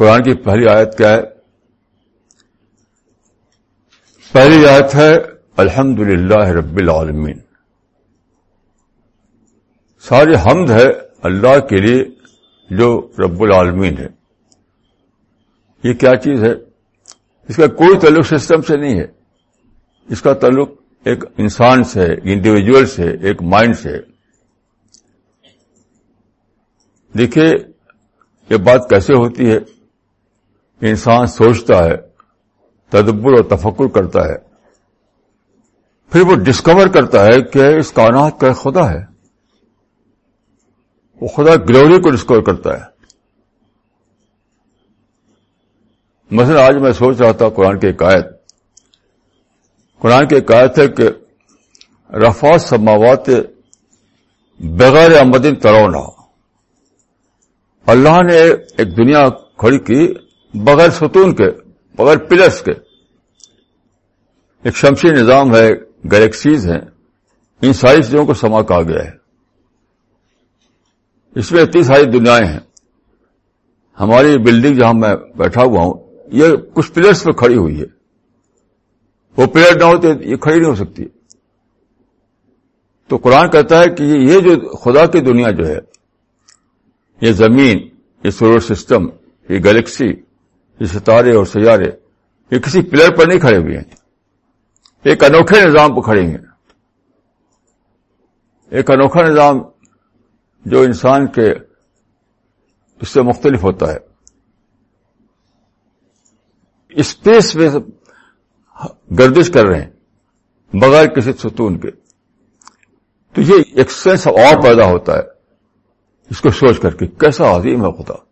قرآن کی پہلی آیت کیا ہے؟ پہلی آیت ہے الحمد للہ رب العالمین۔ ساری حمد ہے اللہ کے لیے جو رب العالمین ہے۔ یہ کیا چیز ہے؟ اس کا کوئی تعلق سسٹم سے نہیں ہے۔ اس کا تعلق ایک انسان سے انڈیویجل سے، ایک مائنڈ سے۔ دیکھیے، یہ بات کیسے ہوتی ہے؟ انسان سوچتا ہے، تدبر اور تفکر کرتا ہے۔ پھر وہ ڈسکور کرتا ہے کہ اس کائنات کا خدا ہے۔ وہ خدا گلوری کو ڈسکور کرتا ہے۔ مثلا آج میں سوچ رہا تھا قرآن کی آیت۔ قرآن کی آیت ہے کہ رفا سماوات بغیر آمدین ترونا اللہ نے ایک دنیا کھڑی کی۔ بغیر ستون کے، بغیر پلرس کے۔ ایک شمسی نظام ہے، گلیکسیز ہیں، ان ساری چیزوں کو سما کہا گیا ہے۔ اس میں اتنی ساری دنیایں ہیں۔ ہماری بلڈنگ جہاں میں بیٹھا ہوا ہوں، یہ کچھ پلرس پہ کھڑی ہوئی ہے۔ وہ پلیئر نہ ہوتے یہ کھڑی نہیں ہو سکتی۔ تو قرآن کہتا ہے کہ یہ جو خدا کی دنیا جو ہے، یہ زمین، یہ سولر سسٹم، یہ گلیکسی یہ ستارے اور سیارے، یہ کسی پلیئر پر نہیں کھڑے ہوئے ہیں۔ ایک انوکھے نظام پر کھڑے ہیں۔ ایک انوکھا نظام جو انسان کے اس سے مختلف ہوتا ہے۔ اسپیس میں گردش کر رہے ہیں بغیر کسی ستون کے۔ تو یہ ایک سینس اور پیدا ہوتا ہے۔ اس کو سوچ کر کے کیسا عظیم ہے خدا۔